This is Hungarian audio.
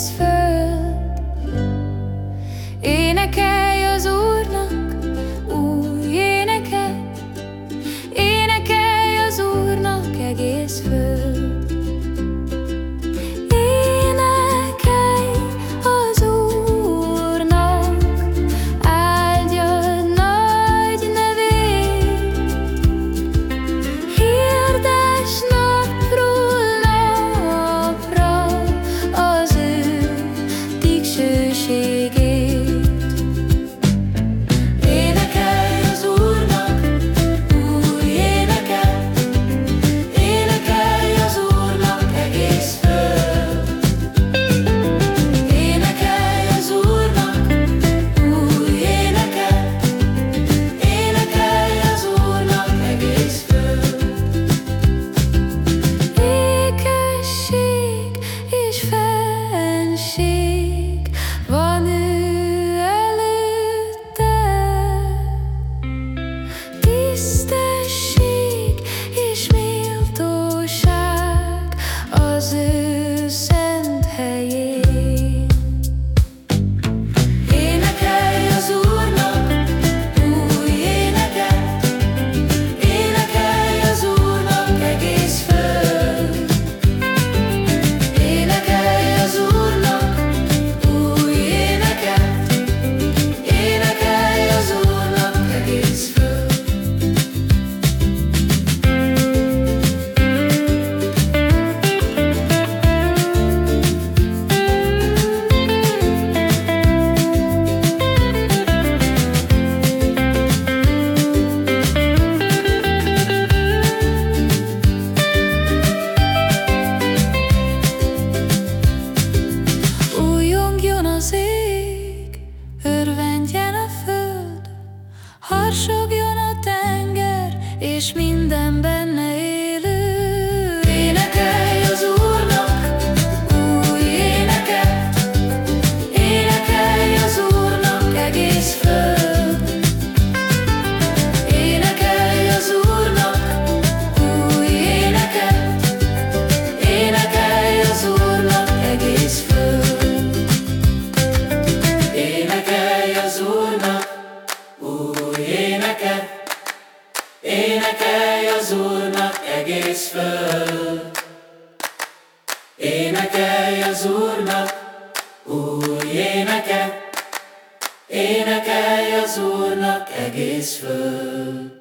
az Úrnak egész és minden benne élő. Énekelj az Úrnak új éneket, énekelj az Úrnak egész föld. Énekelj az Úrnak új éneket, énekelj az Úrnak egész föld. Énekelj az Úrnak új éneket, Énekelj az Úrnak egész föld. Énekelj az Úrnak új éneket, Énekelj az Úrnak egész föld.